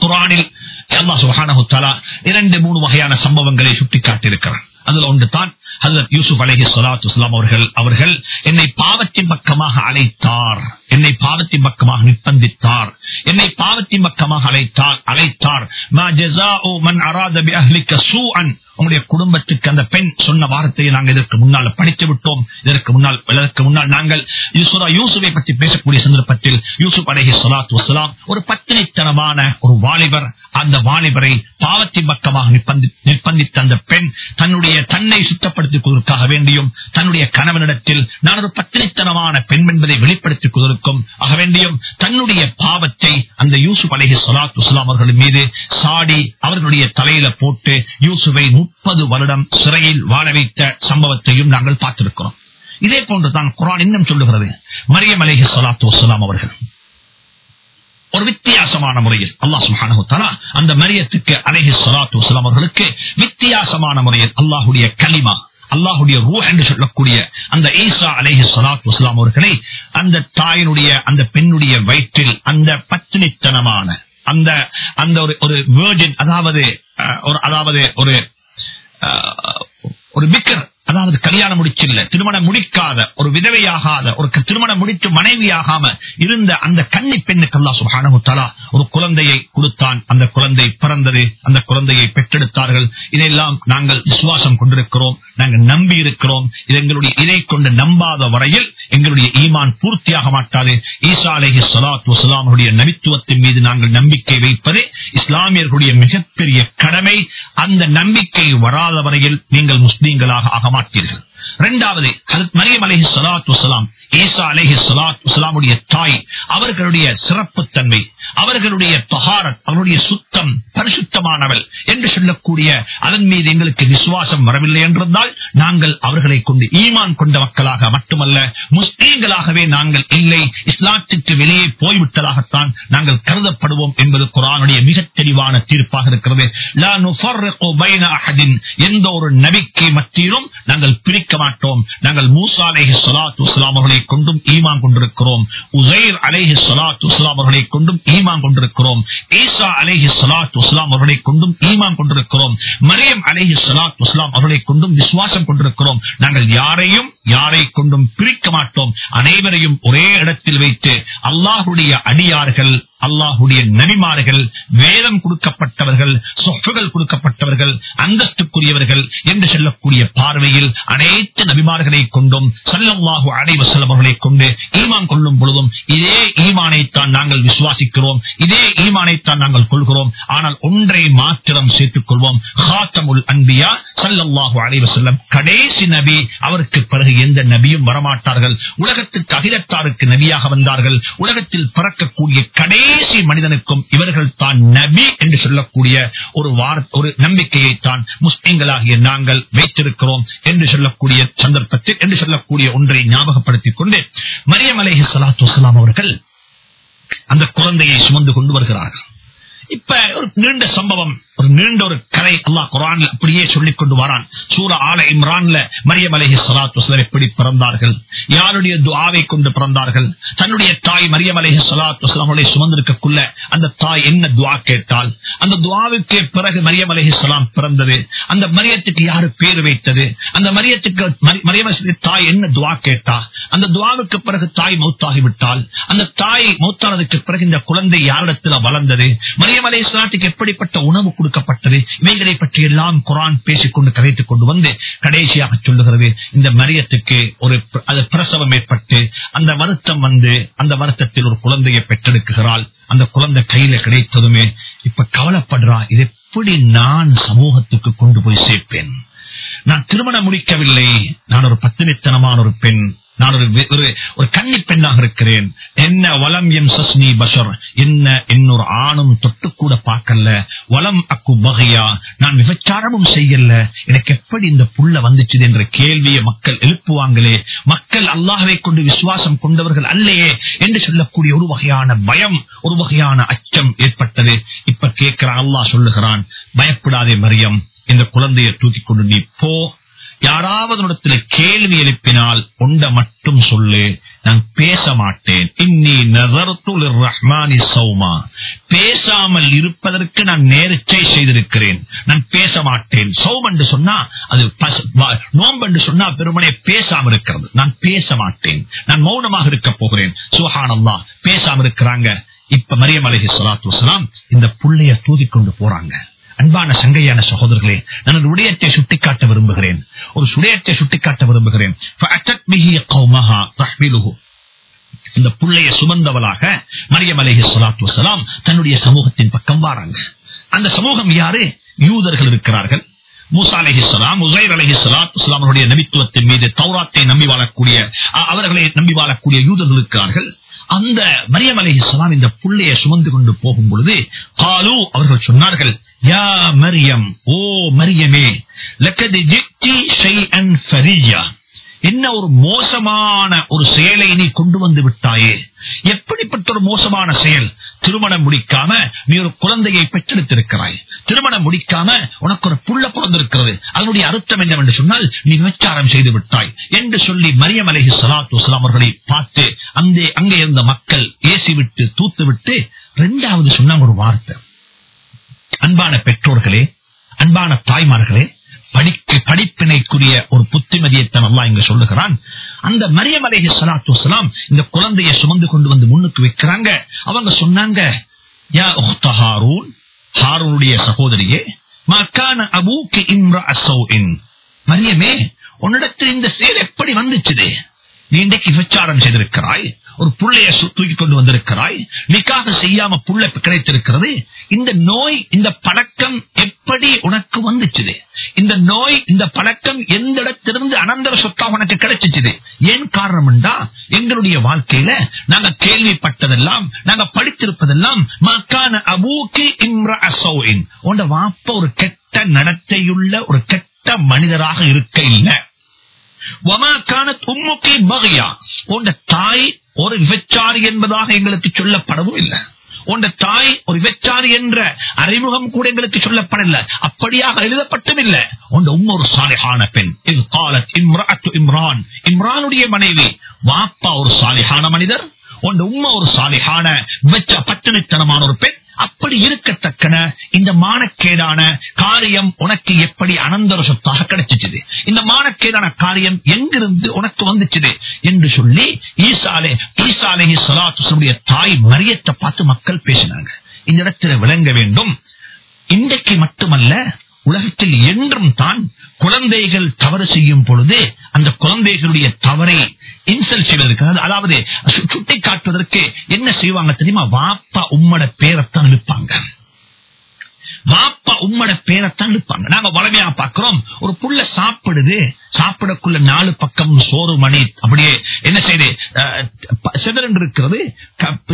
[SPEAKER 1] குரானில் அல்லாஹ் சுப்ஹானஹு தஆலா இரண்டு மூணு வகையான சம்பவங்களை சுட்டிக்காட்டியிருக்கிறார் அதுல ஒன்று தான் ஹசரத் யூசுப் அலஹி ஸலாத்து அவர்கள் அவர்கள் என்னை பாவத்தின் பக்கமாக அழைத்தார். என்னை பாவத்தின் பக்கமாக நிர்பந்தித்தார். என்னை பாவத்தின் பக்கமாக அழைத்தார் அழைத்தார். உங்களுடைய குடும்பத்துக்கு அந்த பெண் சொன்ன வார்த்தையை நாங்கள் இதற்கு முன்னால் படித்து விட்டோம். இதற்கு முன்னால் இதற்கு முன்னால் நாங்கள் யூசுரா யூசுவை பற்றி பேசக்கூடிய சந்தர்ப்பத்தில் யூசுப் அலஹி சலாத் வசலாம் ஒரு பத்தினித்தனமான ஒரு வாலிபர் அந்த வாலிபரை பாவத்தின் பக்கமாக நிர்பந்தித்த அந்த பெண் தன்னுடைய தன்னை சுத்தப்படுத்திக் கொள்வதற்காக வேண்டியும் தன்னுடைய கணவனிடத்தில் நான் ஒரு பத்தினித்தனமான பெண் என்பதை வெளிப்படுத்திக் கொள்வதற்கும் இருக்கும். வேண்டியும் தன்னுடைய பாவத்தை அந்த யூசுப் அலைஹி ஸலாத்து வஸலாம் அவர்கள் மீது சாடி அவர்களுடைய தலையில போட்டு யூசுவை முப்பது வருடம் சிறையில் வாழ வைத்த சம்பவத்தையும் நாங்கள் பார்த்திருக்கிறோம். இதே போன்றுதான் குரான் இன்னும் சொல்லுகிறது. மரியம் அலைஹி சலாத்து வஸலாம் அவர்கள் ஒரு வித்தியாசமான முறையில் அல்லாஹ் சுப்ஹானஹு அந்த மரியத்துக்கு அலைஹி சலாத்து வஸலாம் அவர்களுக்கு வித்தியாசமான முறையில் அல்லாஹுடைய கலிமா அல்லாஹுடைய ரூ என்று சொல்லக்கூடிய அந்த ஈசா அலேஹி சலாத் வஸலாம் அவர்களை அந்த தாயினுடைய அந்த பெண்ணுடைய வயிற்றில் அந்த பத்தினித்தனமான அந்த அந்த ஒரு ஒரு வேர்ஜின் அதாவது ஒரு அதாவது ஒரு ஒரு பிக்கர் அதாவது கல்யாணம் முடிச்சில்ல திருமணம் முடிக்காத ஒரு விதவையாகாத ஒரு திருமணம் முடித்து மனைவியாகாம இருந்த அந்த கன்னி பெண்ணுக்கு அல்லாஹ் சுப்ஹானஹு ஒரு குழந்தையை கொடுத்தான். அந்த குழந்தை பிறந்தது அந்த குழந்தையை பெற்றெடுத்தார்கள். இதையெல்லாம் நாங்கள் விசுவாசம் கொண்டிருக்கிறோம் நாங்கள் நம்பி இருக்கிறோம். இது எங்களுடைய இதை கொண்டு நம்பாத வரையில் எங்களுடைய ஈமான் பூர்த்தியாக மாட்டாது. ஈசா சலாத் ஸலாத்து வஸலாம் நபித்துவத்தின் மீது நாங்கள் நம்பிக்கை வைப்பது இஸ்லாமியர்களுடைய மிகப்பெரிய கடமை. அந்த நம்பிக்கை வராத வரையில் நீங்கள் முஸ்லீம்களாக ஆக මට්ටිල. இரண்டாவது மரியம் அலஹி சலாத் வஸலாம் ஈசா அலஹி சலாத் வஸலாமுடைய தாய் அவர்களுடைய சிறப்பு தன்மை அவர்களுடைய பகாரத் அவருடைய சுத்தம் பரிசுத்தமானவள் என்று சொல்லக்கூடிய அதன் மீது எங்களுக்கு விசுவாசம் வரவில்லை என்றிருந்தால் நாங்கள் அவர்களை கொண்டு ஈமான் கொண்ட மக்களாக மட்டுமல்ல முஸ்லீம்களாகவே நாங்கள் இல்லை இஸ்லாத்திற்கு வெளியே போய்விட்டதாகத்தான் நாங்கள் கருதப்படுவோம் என்பது குரானுடைய மிக தெளிவான தீர்ப்பாக இருக்கிறது. எந்த ஒரு நபிக்கு மத்தியிலும் நாங்கள் பிரிக்க மாட்டோம். நாங்கள் மூசா அலேஹி சலாத்து வஸலாம் அவர்களை கொண்டும் ஈமான் கொண்டிருக்கிறோம். உசைர் அலேஹி சலாத்து வஸலாம் அவர்களை கொண்டும் ஈமான் கொண்டிருக்கிறோம். ஈசா அலேஹி சலாத்து இஸ்லாம் அவர்களை கொண்டும் ஈமான் கொண்டிருக்கிறோம். மரியம் அலேஹி ஸலாத்து இஸ்லாம் அவர்களை கொண்டும் விசுவாசம் கொண்டிருக்கிறோம். நாங்கள் யாரையும் யாரை கொண்டும் பிரிக்க மாட்டோம். அனைவரையும் ஒரே இடத்தில் வைத்து அல்லாஹுடைய அடியார்கள் அல்லாஹுடைய நபிமார்கள் வேதம் கொடுக்கப்பட்டவர்கள் சொஃபுகள் கொடுக்கப்பட்டவர்கள் அந்தஸ்துக்குரியவர்கள் என்று சொல்லக்கூடிய பார்வையில் அனைத்து நபிமார்களை கொண்டும் சல்லம்மாஹு அலைவசல்லம் அவர்களை கொண்டு ஈமான் கொள்ளும் பொழுதும் இதே ஈமானைத்தான் நாங்கள் விசுவாசிக்கிறோம் இதே ஈமானைத்தான் நாங்கள் கொள்கிறோம். ஆனால் ஒன்றை மாத்திரம் சேர்த்துக் கொள்வோம். ஹாத்தமுல் அன்பியா சல்லல்லாஹு அலைவசல்லம் கடைசி நபி அவருக்கு பிறகு எந்த நபியும் வரமாட்டார்கள். உலகத்துக்கு அகிலத்தாருக்கு நபியாக வந்தார்கள். உலகத்தில் பிறக்கக்கூடிய கடை கடைசி மனிதனுக்கும் இவர்கள் தான் நபி என்று சொல்லக்கூடிய ஒரு வார ஒரு நம்பிக்கையை தான் முஸ்லிம்களாகிய நாங்கள் வைத்திருக்கிறோம் என்று சொல்லக்கூடிய சந்தர்ப்பத்தில் என்று சொல்லக்கூடிய ஒன்றை ஞாபகப்படுத்திக் கொண்டு மரியம் அலேஹி சலாத்து அவர்கள் அந்த குழந்தையை சுமந்து கொண்டு வருகிறார்கள். இப்ப ஒரு நீண்ட சம்பவம் ஒரு நீண்ட ஒரு கதை அல்லாஹ் குரான்ல அப்படியே சொல்லிக் கொண்டு வரான். சூரா ஆல இம்ரான்ல மரியம் அலஹி சலாத்து வசலம் எப்படி பிறந்தார்கள்? யாருடைய துவாவை கொண்டு பிறந்தார்கள்? தன்னுடைய தாய் மரியம் அலஹி சலாத்து வசலாமலை சுமந்திருக்கக்குள்ள அந்த தாய் என்ன துவா கேட்டால் அந்த துவாவுக்கு பிறகு மரியம் அலஹி சலாம் பிறந்தது. அந்த மரியத்துக்கு யாரு பேர் வைத்தது? அந்த மரியத்துக்கு மரியம் தாய் என்ன துவா கேட்டா? அந்த துவாவுக்கு பிறகு தாய் மௌத்தாகிவிட்டால் அந்த தாய் மௌத்தானதுக்கு பிறகு இந்த குழந்தை யாரிடத்தில் வளர்ந்தது? மரிய இப்ராஹிம் அலி இஸ்லாத்துக்கு எப்படிப்பட்ட உணவு கொடுக்கப்பட்டது? இவைகளை பற்றி எல்லாம் குரான் பேசிக்கொண்டு கதைத்துக் கொண்டு வந்து கடைசியாக சொல்லுகிறது. இந்த மரியத்துக்கு ஒரு அது பிரசவம் ஏற்பட்டு அந்த வருத்தம் வந்து அந்த வருத்தத்தில் ஒரு குழந்தையை பெற்றெடுக்குகிறாள். அந்த குழந்தை கையில கிடைத்ததுமே இப்ப கவலைப்படுறா இது எப்படி நான் சமூகத்துக்கு கொண்டு போய் சேர்ப்பேன்? நான் திருமணம் முடிக்கவில்லை. நான் ஒரு பத்தினித்தனமான ஒரு பெண். நான் ஒரு ஒரு ஒரு கன்னி பெண்ணாக இருக்கிறேன். என்ன வலம் எம் சஸ்னி பஷர். என்ன என்னொரு ஆணும் தொட்டு கூட பார்க்கல வலம் அக்கு வகையா. நான் விபச்சாரமும் செய்யல எனக்கு எப்படி இந்த புள்ள வந்துச்சு என்ற கேள்வியை மக்கள் எழுப்புவாங்களே. மக்கள் அல்லாஹவை கொண்டு விசுவாசம் கொண்டவர்கள் அல்லையே என்று சொல்லக்கூடிய ஒரு வகையான பயம் ஒரு வகையான அச்சம் ஏற்பட்டது. இப்ப கேட்கிறான் அல்லாஹ் சொல்லுகிறான் பயப்படாதே மரியம். இந்த குழந்தையை தூக்கி கொண்டு நீ போ. யாராவது இடத்துல கேள்வி எழுப்பினால் உண்ட மட்டும் சொல்லு நான் பேச மாட்டேன். இன்னி நகர்த்துல் ரஹ்மானி சௌமா. பேசாமல் இருப்பதற்கு நான் நேர்ச்சை செய்திருக்கிறேன். நான் பேச மாட்டேன். சௌம் என்று சொன்னா அது நோம்பு என்று சொன்னா பெருமனே பேசாமல் இருக்கிறது. நான் பேச மாட்டேன். நான் மௌனமாக இருக்க போகிறேன். சுஹானல்லா பேசாமல் இருக்கிறாங்க. இப்ப மரியம் அலஹி சலாத்து இந்த புள்ளைய தூதி கொண்டு போறாங்க. அன்பான சங்கையான சகோதரர்களே நான் ஒரு சுட்டிக்காட்ட விரும்புகிறேன். ஒரு சுடையத்தை சுட்டிக்காட்ட விரும்புகிறேன். இந்த புள்ளைய சுமந்தவளாக மரியம் அலேஹி சலாத்து வசலாம் தன்னுடைய சமூகத்தின் பக்கம் வாராங்க. அந்த சமூகம் யாரு? யூதர்கள் இருக்கிறார்கள். மூசா அலஹிஸ்லாம் உசைர் அலஹிஸ்லாம் அவருடைய நபித்துவத்தின் மீது தௌராத்தை நம்பி வாழக்கூடிய அவர்களை நம்பி வாழக்கூடிய யூதர்கள் இருக்கிறார்கள். அந்த மரியம் அலி இஸ்லாம் இந்த புள்ளைய சுமந்து கொண்டு போகும் பொழுது காலு அவர்கள் சொன்னார்கள் யா மரியம் ஓ மரியமே என்ன ஒரு மோசமான ஒரு செயலை நீ கொண்டு வந்து விட்டாயே? எப்படிப்பட்ட ஒரு மோசமான செயல்? திருமணம் முடிக்காம நீ ஒரு குழந்தையை பெற்றெடுத்திருக்கிறாய். திருமணம் முடிக்காம உனக்கு ஒரு புள்ள பிறந்திருக்கிறது. அதனுடைய அர்த்தம் என்னவென்று சொன்னால் நீ விபச்சாரம் செய்து விட்டாய். என்று சொல்லி மரியம் அலஹி சலாத்து அவர்களை பார்த்து அங்கே அங்கே இருந்த மக்கள் ஏசி விட்டு தூத்து விட்டு இரண்டாவது சொன்ன ஒரு வார்த்தை. அன்பான பெற்றோர்களே அன்பான தாய்மார்களே படிக்க படிப்பினைக்குரிய ஒரு புத்திமதியத்தன் அல்லா இங்க சொல்லுகிறான். அந்த மரியம் அலேஹி சலாத்து வலாம் இந்த குழந்தைய சுமந்து கொண்டு வந்து முன்னுக்கு வைக்கிறாங்க. அவங்க சொன்னாங்க யா ஹாரூன் ஹாரூனுடைய சகோதரியே மக்கான அபூக்கு இம்ரா அசௌஇன் மரியமே உன்னிடத்தில் இந்த செயல் எப்படி வந்துச்சுது? நீ இன்றைக்கு விசாரம் செய்திருக்கிறாய். ஒரு புள்ளைய தூக்கி கொண்டு வந்திருக்கிறாய். நிக்காக செய்யாம புள்ள கிடைத்திருக்கிறது. இந்த நோய் இந்த பழக்கம் எப்படி உனக்கு வந்துச்சு இந்த நோய் இந்த பழக்கம் எந்த இடத்திலிருந்து அனந்தர சொத்தா உனக்கு கிடைச்சிச்சு ஏன் காரணம்டா எங்களுடைய வாழ்க்கையில நாங்க கேள்விப்பட்டதெல்லாம் நாங்க படித்திருப்பதெல்லாம் மக்கான அபூக்கி இம்ரா அசோயின் உண்ட வாப்ப ஒரு கெட்ட நடத்தையுள்ள ஒரு கெட்ட மனிதராக இருக்க இல்லை உண்ட தாய் ஒரு விபச்சாரி என்பதாக எங்களுக்கு சொல்லப்படவும் இல்லை. உண்ட தாய் ஒரு விபச்சாரி என்ற அறிமுகம் கூட எங்களுக்கு சொல்லப்படல அப்படியாக எழுதப்பட்டும் இல்லை. உண்ட உம்மொரு சாலிஹான பெண். இது காலத் இம்ரான். இம்ரானுடைய மனைவி வாப்பா ஒரு சாலிஹான மனிதர். உண்ட உம்மா ஒரு சாலிஹான விபச்ச பட்டினித்தனமான ஒரு பெண். அப்படி இருக்கத்தக்கன இந்த மானக்கேடான காரியம் உனக்கு எப்படி அனந்தரசத்தாக கிடைச்சிச்சு இந்த மானக்கேடான காரியம் எங்கிருந்து உனக்கு வந்துச்சு என்று சொல்லி ஈசாலே ஈசாலே சலாத்துடைய தாய் மரியத்தை பார்த்து மக்கள் பேசினாங்க. இந்த இடத்துல விளங்க வேண்டும். இன்றைக்கு மட்டுமல்ல உலகத்தில் என்றும் தான் குழந்தைகள் தவறு செய்யும் பொழுது அந்த குழந்தைகளுடைய தவறை இன்சல் செய்வதற்கு அதாவது சுட்டி காட்டுவதற்கு என்ன செய்வாங்க தெரியுமா? வாப்பா உம்மட பேரத்தான் இழுப்பாங்க. வாப்பா உம்மட பேரத்தான் இழுப்பாங்க. நாங்க வளமையா பாக்குறோம் ஒரு புள்ள சாப்பிடுது சாப்பிடக்குள்ள நாலு பக்கம் சோறு மணி அப்படியே என்ன செய்து செதறன் இருக்கிறது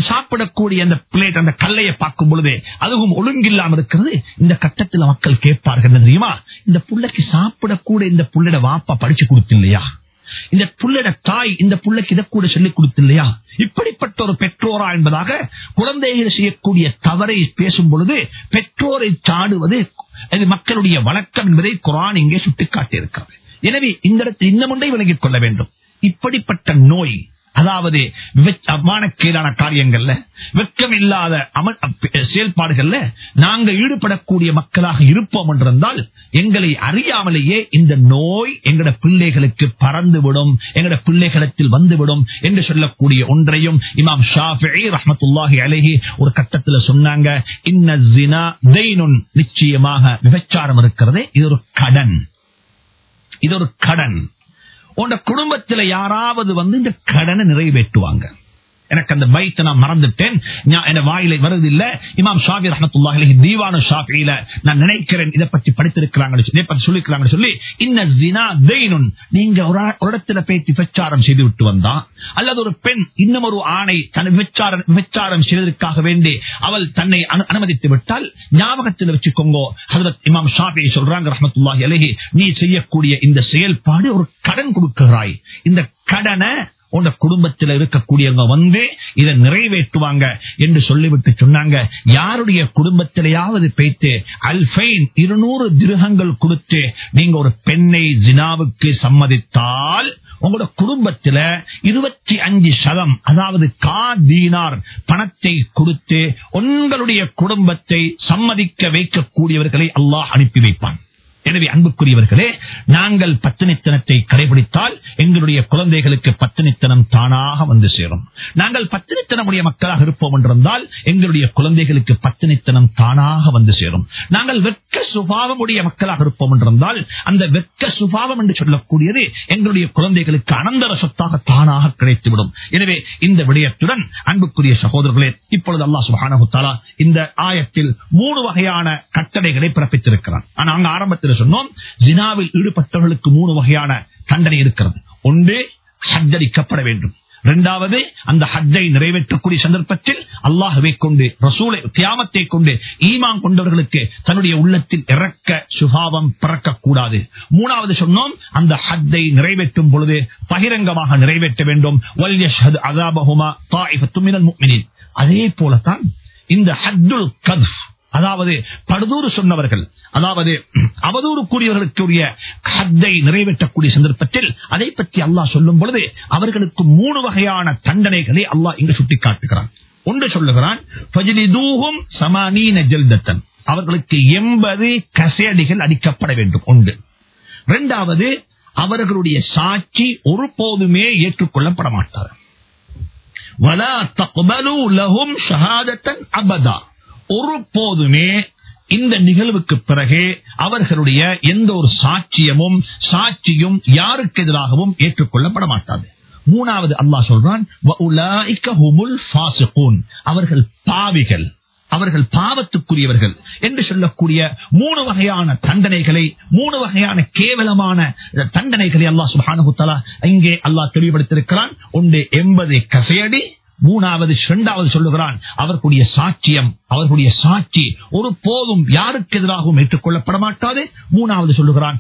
[SPEAKER 1] சாப்பிடக்கூடிய அந்த பிளேட் அந்த கல்லையை பார்க்கும் பொழுது அதுவும் ஒழுங்கில்லாம இருக்கிறது. இந்த கட்டத்தில் மக்கள் கேட்பார்கள் தெரியுமா? இந்த புள்ளைக்கு சாப்பிடக்கூட இந்த புள்ளட வாப்பா படிச்சு கொடுத்து இல்லையா இந்த புள்ளட தாய் இந்த புள்ளைக்கு இதை கூட சொல்லிக் கொடுத்து இல்லையா இப்படிப்பட்ட ஒரு பெற்றோரா என்பதாக குழந்தைகள் செய்யக்கூடிய தவறை பேசும் பொழுது பெற்றோரை சாடுவது அது மக்களுடைய வழக்கம் என்பதை குரான் இங்கே சுட்டிக்காட்டியிருக்கிறது. எனவே இந்த இடத்தில் இந்த கொள்ள வேண்டும். இப்படிப்பட்ட நோய் அதாவது மானக்கீடான காரியங்கள்ல வெக்கம் இல்லாத அமல் செயல்பாடுகள்ல நாங்க ஈடுபடக்கூடிய மக்களாக இருப்போம் என்றிருந்தால் எங்களை அறியாமலேயே இந்த நோய் எங்கட பிள்ளைகளுக்கு பறந்துவிடும் எங்கட பிள்ளைகளத்தில் வந்துவிடும் என்று சொல்லக்கூடிய ஒன்றையும் இமாம் ஷாஃபி ரஹமத்துல்லாஹி அலஹி ஒரு கட்டத்தில் சொன்னாங்க. இன்னுன் நிச்சயமாக விபச்சாரம் இருக்கிறது இது ஒரு கடன். இது ஒரு கடன். உன் குடும்பத்தில் யாராவது வந்து இந்த கடனை நிறைவேற்றுவாங்க. எனக்கு அந்த பைத்தை நான் மறந்துட்டேன். என் வாயிலை வருவதில்லை. இமாம் ஷாபி ரஹமத்துல்லாஹி தீவான ஷாபியில நான் நினைக்கிறேன் இதை பற்றி படித்திருக்கிறாங்க இதை பற்றி சொல்லிருக்கிறாங்க சொல்லி இன்ன ஜினா தெய்னுன் நீங்க ஒரு இடத்துல பேச்சு பிரச்சாரம் செய்து விட்டு வந்தா அல்லது ஒரு பெண் இன்னும் ஒரு ஆணை தன் விச்சாரம் செய்வதற்காக வேண்டி அவள் தன்னை அனுமதித்து விட்டால் ஞாபகத்தில் வச்சுக்கோங்க. ஹசரத் இமாம் ஷாபி சொல்றாங்க ரஹமத்துல்லாஹி அலஹி நீ செய்யக்கூடிய இந்த செயல்பாடு ஒரு கடன் கொடுக்கிறாய். இந்த கடனை உங்க குடும்பத்தில் இருக்கக்கூடியவங்க வந்து இதை நிறைவேற்றுவாங்க என்று சொல்லிவிட்டு சொன்னாங்க. யாருடைய குடும்பத்திலேயாவது பேத்து அல்பைன் இருநூறு திருகங்கள் கொடுத்து நீங்க ஒரு பெண்ணை ஜினாவுக்கு சம்மதித்தால் உங்களோட குடும்பத்துல இருபத்தி அஞ்சு சதம் அதாவது கா தீனார் பணத்தை கொடுத்து உங்களுடைய குடும்பத்தை சம்மதிக்க வைக்கக்கூடியவர்களை அல்லாஹ் அனுப்பி வைப்பான். எனவே அன்புக்குரியவர்களே நாங்கள் பத்தினித்தனத்தை கடைபிடித்தால் எங்களுடைய குழந்தைகளுக்கு பத்தினித்தனம் தானாக வந்து சேரும். நாங்கள் பத்தினித்தனமுடைய மக்களாக இருப்போம் என்றிருந்தால் எங்களுடைய குழந்தைகளுக்கு பத்தினித்தனம் தானாக வந்து சேரும். நாங்கள் வெட்க சுபாவமுடைய மக்களாக இருப்போம் என்றிருந்தால் அந்த வெட்க சுபாவம் என்று சொல்லக்கூடியது எங்களுடைய குழந்தைகளுக்கு அனந்தர சொத்தாக தானாக கிடைத்துவிடும். எனவே இந்த விடயத்துடன் அன்புக்குரிய சகோதரர்களே இப்பொழுது அல்லா சுபானகுத்தாலா இந்த ஆயத்தில் மூணு வகையான கட்டளைகளை பிறப்பித்திருக்கிறான். நாங்க ஆரம்பத்தில் சொன்னோம் ஜினாவில் ஈடுபட்டவர்களுக்கு மூணு வகையான தண்டனை இருக்கிறது. ஒன்று ஹஜ்ஜரிக்கப்பட வேண்டும். இரண்டாவது அந்த ஹஜ்ஜை நிறைவேற்றக்கூடிய சந்தர்ப்பத்தில் அல்லாஹுவை கொண்டு ரசூலை தியாமத்தை கொண்டு ஈமான் கொண்டவர்களுக்கு தன்னுடைய உள்ளத்தில் இறக்க சுபாவம் பிறக்கக்கூடாது. மூணாவது சொன்னோம் அந்த ஹஜ்ஜை நிறைவேற்றும் பொழுது பகிரங்கமாக நிறைவேற்ற வேண்டும். அதே போலத்தான் இந்த ஹத்துல் கத் அதாவது படுதூறு சொன்னவர்கள் அதாவது அவதூறு கூறியவர்களுக்குரிய ஹத்தை நிறைவேற்றக்கூடிய சந்தர்ப்பத்தில் அதை பற்றி அல்லாஹ் சொல்லும் பொழுது அவர்களுக்கு மூணு வகையான தண்டனைகளை அல்லாஹ் இங்கு சுட்டிக்காட்டுகிறான். ஒன்று சொல்லுகிறான் அவர்களுக்கு எண்பது கசேடிகள் அடிக்கப்பட வேண்டும் ஒன்று. இரண்டாவது அவர்களுடைய சாட்சி ஒருபோதுமே ஏற்றுக்கொள்ளப்பட மாட்டார். அபதா. ஒருபோதுமே இந்த நிகழ்வுக்கு பிறகு அவர்களுடைய எந்த ஒரு சாட்சியமும் சாட்சியும் யாருக்கு எதிராகவும் ஏற்றுக்கொள்ளப்பட மாட்டாது மூணாவது அல்லாஹ் சொல்றான் அவர்கள் பாவிகள் அவர்கள் பாவத்துக்குரியவர்கள் என்று சொல்லக்கூடிய மூணு வகையான தண்டனைகளை மூணு வகையான கேவலமான தண்டனைகளை அல்லாஹ் சுஹானு இங்கே அல்லாஹ் தெளிவுபடுத்திருக்கிறான் ஒன்று எண்பது கசையடி மூணாவது இரண்டாவது சொல்லுகிறான் அவர்களுடைய சாட்சியம் அவர்களுடைய சாட்சி ஒரு போதும் யாருக்கு எதிராகவும் ஏற்றுக்கொள்ளப்பட மாட்டாது. மூணாவது சொல்லுகிறான்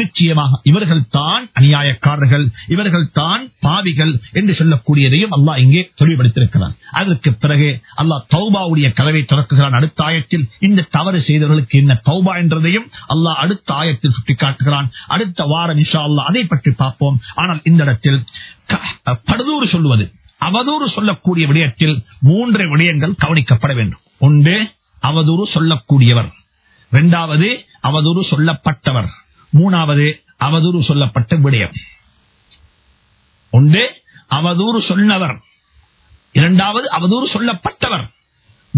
[SPEAKER 1] நிச்சயமாக இவர்கள் தான் அநியாயக்காரர்கள் இவர்கள் தான் பாவிகள் என்று சொல்லக்கூடியதையும் அல்லாஹ் இங்கே தெளிவுபடுத்திருக்கிறான் அதற்கு பிறகு அல்லாஹ் தௌபாவுடைய கதவை திறக்குகிறான் அடுத்த ஆயத்தில். இந்த தவறு செய்தவர்களுக்கு என்ன தௌபா என்றதையும் அல்லாஹ் அடுத்த ஆயத்தில் சுட்டிக்காட்டுகிறான். அடுத்த வாரம் இஷா அல்லா அதை பற்றி பார்ப்போம். ஆனால் இந்த இடத்தில் அவதூறு சொல்லுவது. அவதூறு சொல்லக்கூடிய விடயத்தில் மூன்று விடயங்கள் கவனிக்கப்பட வேண்டும். ஒன்று அவதூறு சொல்லக்கூடியவர். இரண்டாவது அவதூறு சொல்லப்பட்டவர். மூணாவது அவதூறு சொல்லப்பட்ட விடயம். ஒன்று அவதூறு சொன்னவர். இரண்டாவது அவதூறு சொல்லப்பட்டவர்.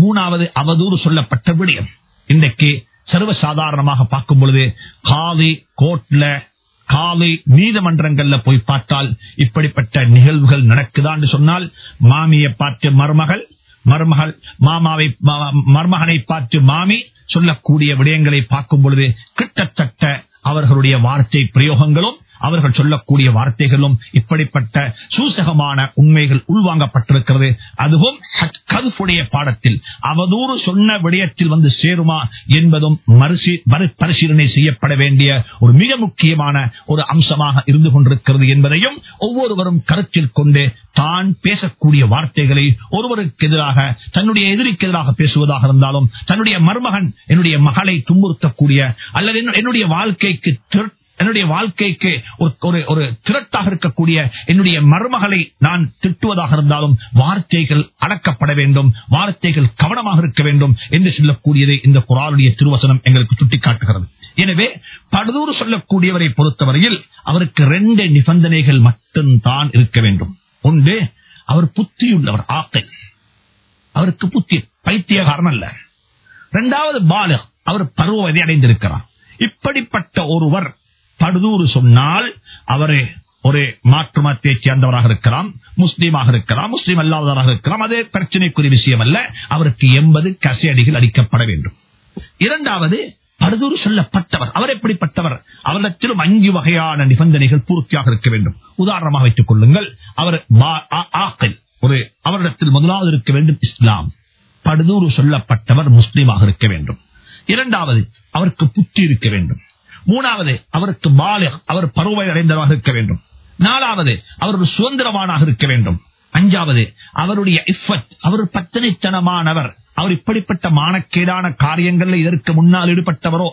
[SPEAKER 1] மூணாவது அவதூறு சொல்லப்பட்ட விடயம். இன்றைக்கு சர்வசாதாரணமாக பார்க்கும் பொழுது காவி கோட்ல காலை நீதிமன்றங்கள்ல போய் பார்த்தால் இப்படிப்பட்ட நிகழ்வுகள் நடக்குதான்னு சொன்னால் மாமியை பார்த்து மருமகள் மருமகள் மாமாவை மா- மருமகனை பார்த்து மாமி சொல்லக்கூடிய விடயங்களை பார்க்கும் பொழுது கிட்டத்தட்ட அவர்களுடைய வார்த்தை பிரயோகங்களும் அவர்கள் சொல்லக்கூடிய வார்த்தைகளும் இப்படிப்பட்ட சூசகமான உண்மைகள் உள்வாங்கப்பட்டிருக்கிறது. அதுவும் ஹத்- பாடத்தில் அவதூறு சொன்ன விடயத்தில் வந்து சேருமா என்பதும் மறுசி- பரிசீலனை செய்யப்பட வேண்டிய ஒரு மிக முக்கியமான ஒரு அம்சமாக இருந்து கொண்டிருக்கிறது என்பதையும் ஒவ்வொருவரும் கருத்தில் கொண்டு தான் பேசக்கூடிய வார்த்தைகளை ஒருவருக்கு எதிராக தன்னுடைய எதிரிக்கு எதிராக பேசுவதாக இருந்தாலும் தன்னுடைய மருமகன் என்னுடைய மகளை துன்புறுத்தக்கூடிய அல்லது என்னுடைய வாழ்க்கைக்கு என்னுடைய வாழ்க்கைக்கு ஒரு- ஒரு ஒரு திரட்டாக இருக்கக்கூடிய என்னுடைய மருமகளை நான் திட்டுவதாக இருந்தாலும் வார்த்தைகள் அடக்கப்பட வேண்டும் வார்த்தைகள் கவனமாக இருக்க வேண்டும் என்று சொல்லக்கூடியதை இந்த குரானுடைய திருவசனம் எங்களுக்கு சுட்டிக்காட்டுகிறது. எனவே படுதூறு சொல்லக்கூடியவரை பொறுத்தவரையில் அவருக்கு ரெண்டு நிபந்தனைகள் மட்டும்தான் இருக்க வேண்டும். ஒன்று அவர் புத்தியுள்ளவர் ஆக்கை. அவருக்கு புத்தி பைத்தியகாரன் அல்ல. இரண்டாவது பாலு அவர் பருவவதை அடைந்திருக்கிறார். இப்படிப்பட்ட ஒருவர் படுதூறு சொன்னால் அவரே ஒரு மாற்று மதத்தை சேர்ந்தவராக இருக்கலாம் முஸ்லீமாக இருக்கலாம் முஸ்லீம் அல்லாதவராக இருக்கலாம். அதே பிரச்சனைக்குரிய விஷயம் அல்ல அவருக்கு எண்பது கசையடிகள் அடிக்கப்பட வேண்டும். இரண்டாவது படுதூறு சொல்லப்பட்டவர். அவர் எப்படிப்பட்டவர்? அவரிடத்திலும் அஞ்சு வகையான நிபந்தனைகள் பூர்த்தியாக இருக்க வேண்டும். உதாரணமாக வைத்துக் கொள்ளுங்கள். அவர் ஆ- ஒரு அவரிடத்தில் முதலாவது இருக்க வேண்டும் இஸ்லாம். படுதூறு சொல்லப்பட்டவர் முஸ்லீமாக இருக்க வேண்டும். இரண்டாவது அவருக்கு புத்தி இருக்க வேண்டும். மூணாவது அவருக்கு பால அவர் பருவை அடைந்தவராக இருக்க வேண்டும். நாலாவது அவர் ஒரு சுதந்திரமானாக இருக்க வேண்டும். அஞ்சாவது அவருடைய இஃபத் அவர் பத்தனைத்தனமானவர். அவர் இப்படிப்பட்ட மானக்கேடான காரியங்கள்ல இதற்கு முன்னால் ஈடுபட்டவரோ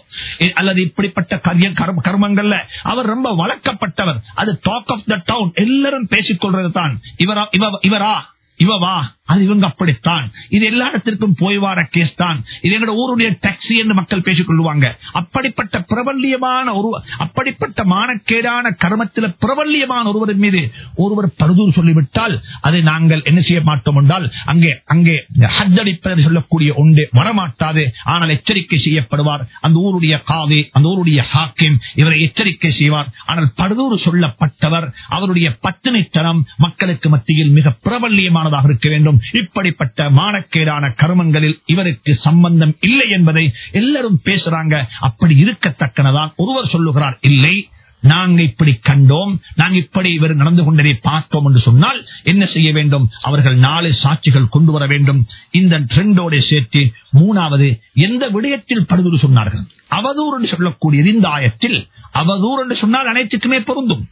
[SPEAKER 1] அல்லது இப்படிப்பட்ட கர்மங்கள்ல அவர் ரொம்ப வளர்க்கப்பட்டவர். அது டாக் ஆஃப் த டவுன் எல்லாரும் பேசிக் கொள்றது தான் இவரா இவ- இவரா இவவா. அது இவங்க அப்படித்தான். இது எல்லா இடத்திற்கும் போய்வார கேஸ் தான். இது எங்களோட ஊருடைய டாக்ஸி என்று மக்கள் பேசிக் கொள்வாங்க அப்படிப்பட்ட பிரபல்யமான ஒரு அப்படிப்பட்ட மானக்கேடான கர்மத்தில் பிரபல்யமான ஒருவரின் மீது ஒருவர் படுதூர் சொல்லிவிட்டால் அதை நாங்கள் என்ன செய்ய மாட்டோம் என்றால் அங்கே அங்கே ஹஜ்ஜடிப்பதை சொல்லக்கூடிய ஒன்று வரமாட்டாது. ஆனால் எச்சரிக்கை செய்யப்படுவார். அந்த ஊருடைய காவி அந்த ஊருடைய ஹாக்கிம் இவரை எச்சரிக்கை செய்வார். ஆனால் படுதூர் சொல்லப்பட்டவர் அவருடைய பத்தினித்தனம் மக்களுக்கு மத்தியில் மிக பிரபல்யமானதாக இருக்க வேண்டும். இப்படிப்பட்ட மானக்கேடான கருமங்களில் இவருக்கு சம்பந்தம் இல்லை என்பதை எல்லாரும் பேசுறாங்க. அப்படி இருக்கத்தக்கனதான் ஒருவர் சொல்லுகிறார் இல்லை நாங்க இப்படி கண்டோம் நாங்க இப்படி இவர் நடந்து கொண்டதை பார்த்தோம் என்று சொன்னால் என்ன செய்ய வேண்டும்? அவர்கள் நாலு சாட்சிகள் கொண்டு வர வேண்டும். இந்த ட்ரெண்டோட சேர்த்து மூணாவது எந்த விடயத்தில் படுதூறு சொன்னார்கள்? அவதூறு என்று சொல்லக்கூடியது இந்த ஆயத்தில் அவதூறு என்று சொன்னால் அனைத்துக்குமே பொருந்தும்.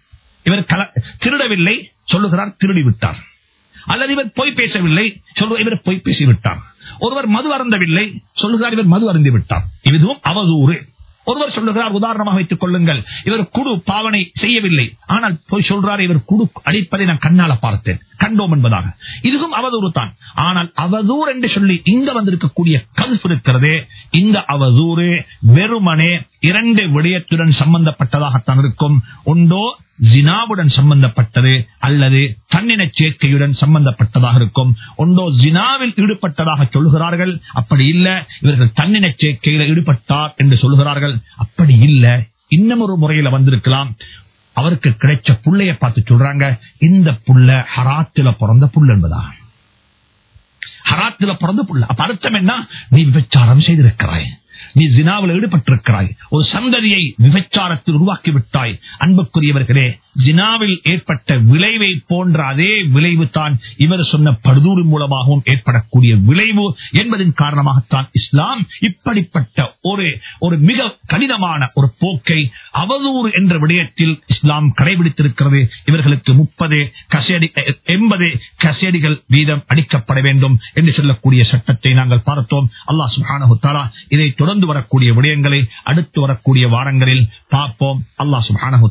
[SPEAKER 1] இவர் திருடவில்லை சொல்லுகிறார் திருடி விட்டார் அல்லது இவர் பொய் பேசவில்லை சொல்லுவார் இவர் பொய் பேசிவிட்டார். ஒருவர் மது அருந்தவில்லை சொல்லுகிறார் இவர் மது அருந்தி விட்டார். இதுவும் அவதூறு. ஒருவர் சொல்லுகிறார் உதாரணமாக வைத்துக் கொள்ளுங்கள் இவர் குடு பாவனை செய்யவில்லை ஆனால் போய் சொல்றார் இவர் குடு அடிப்பதை நான் கண்ணால பார்த்தேன் கண்டோம் என்பதாக. இதுவும் அவதூறு தான். ஆனால் அவதூறு என்று சொல்லி இங்க வந்திருக்கக்கூடிய கல்ஃப் இருக்கிறதே இந்த அவதூறு வெறுமனே இரண்டு விடயத்துடன் சம்பந்தப்பட்டதாகத்தான் இருக்கும். உண்டோ ஜினாவுடன் சம்பந்தப்பட்டது அல்லது தன்னின சேர்க்கையுடன் சம்பந்தப்பட்டதாக இருக்கும். ஒன்றோ ஜினாவில் ஈடுபட்டதாக சொல்கிறார்கள் அப்படி இல்லை. இவர்கள் தன்னின சேர்க்கையில ஈடுபட்டார் என்று சொல்லுகிறார்கள் அப்படி இல்லை. இன்னும் ஒரு முறையில வந்திருக்கலாம். அவருக்கு கிடைச்ச புள்ளைய பார்த்து சொல்றாங்க இந்த புள்ள ஹராத்தில பிறந்த புல் என்பதா? ஹராத்தில பிறந்த புள்ள. அப்ப அர்த்தம் என்ன? நீ விபச்சாரம் செய்திருக்கிறாய். நீ ஜினாவில் ஈடுபட்டிருக்கிறாய். ஒரு சந்ததியை விபச்சாரத்தில் உருவாக்கி விட்டாய் அன்புக்குரியவர்களே ஜினாவில் ஏற்பட்ட விளைவை போன்ற அதே விளைவு தான் இவர் சொன்ன படுதூறு மூலமாகவும் ஏற்படக்கூடிய விளைவு என்பதன் காரணமாகத்தான் இஸ்லாம் இப்படிப்பட்ட ஒரு ஒரு மிக கடினமான ஒரு போக்கை அவதூறு என்ற விடயத்தில் இஸ்லாம் கடைபிடித்திருக்கிறது. இவர்களுக்கு முப்பது கசேடி எண்பது கசேடிகள் வீதம் அடிக்கப்பட வேண்டும் என்று சொல்லக்கூடிய சட்டத்தை நாங்கள் பார்த்தோம். அல்லாஹ் சுப்ஹானஹு இதை தொடர்ந்து வரக்கூடிய விடயங்களை அடுத்து வரக்கூடிய வாரங்களில் பார்ப்போம். அல்லா சுப்ஹானஹு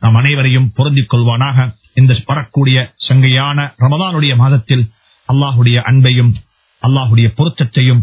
[SPEAKER 1] நாம் அனைவரையும் பொருந்திக் கொள்வானாக. இந்த வரக்கூடிய சங்கையான ரமதானுடைய மாதத்தில் அல்லாஹுடைய அன்பையும் அல்லாஹுடைய பொருத்தத்தையும்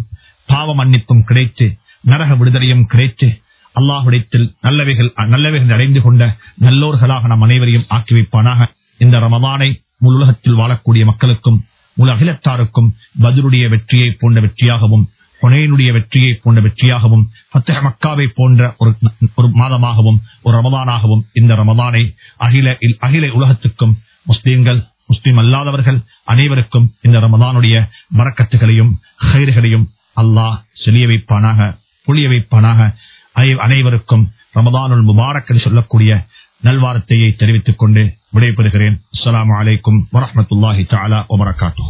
[SPEAKER 1] பாவ மன்னிப்பும் கிடைத்து நரக விடுதலையும் கிடைத்து அல்லாஹுடத்தில் நல்லவைகள் நல்லவைகள் அடைந்து கொண்ட நல்லோர்களாக நம் அனைவரையும் ஆக்கி வைப்பானாக. இந்த ரமதானை முழு உலகத்தில் வாழக்கூடிய மக்களுக்கும் முழு அகிலத்தாருக்கும் பதிலுடைய வெற்றியை போன்ற வெற்றியாகவும் புனையனுடைய வெற்றியை போன்ற வெற்றியாகவும் பத்தக மக்காவை போன்ற ஒரு ஒரு மாதமாகவும் ஒரு ரமதானாகவும் இந்த ரமதானை அகில அகில உலகத்துக்கும் முஸ்லீம்கள் முஸ்லீம் அல்லாதவர்கள் அனைவருக்கும் இந்த ரமதானுடைய மரக்கத்துகளையும் கயிறுகளையும் அல்லாஹ் செலிய வைப்பானாக புளிய வைப்பானாக அனைவருக்கும் ரமதானுல் முபாரக் என்று சொல்லக்கூடிய நல்வார்த்தையை தெரிவித்துக் கொண்டு விடைபெறுகிறேன். அஸ்லாம் வலைக்கும் வரமத்துல்லாஹி தாலா வபரகாத்தூ